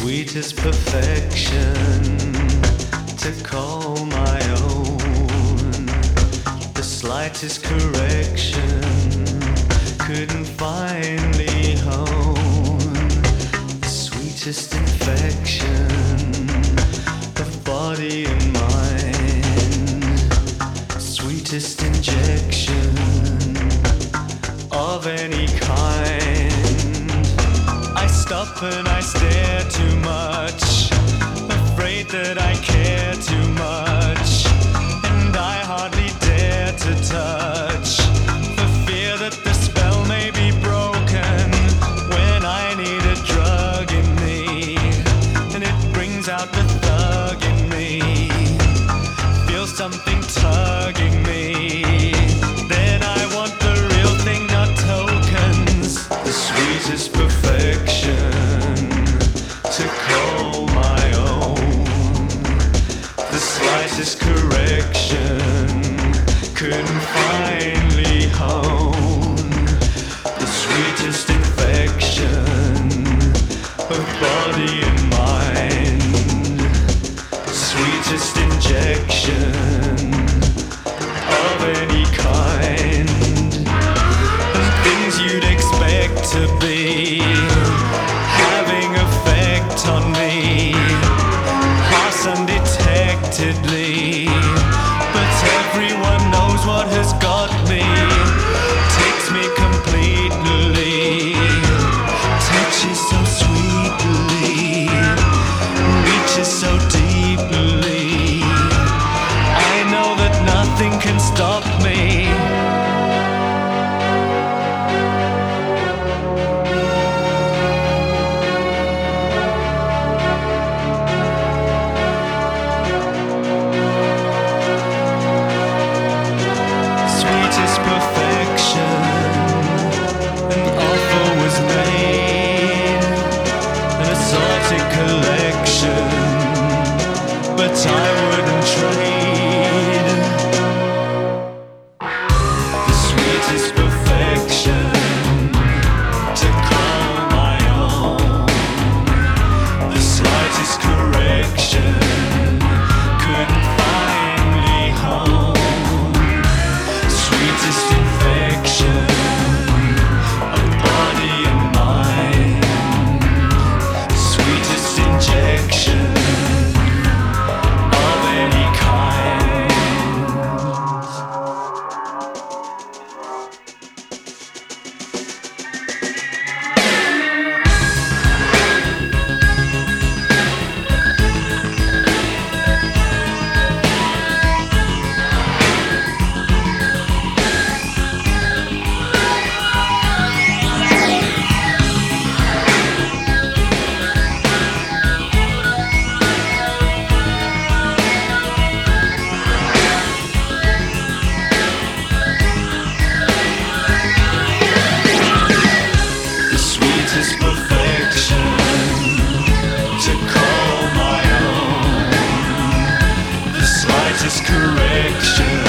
sweetest perfection to call my own. The slightest correction couldn't finally hone. The sweetest infection of body and mind. Sweetest injection of any kind. And I stare too much, afraid that I care too much, and I hardly dare to touch, for fear that the spell may be broken when I need a drug in me, and it brings out the thug in me, feel something tugging couldn't finally hone the sweetest infection of body and mind, sweetest injection of any kind. And things you'd expect to be having effect on me. Pass undetectedly can stop correction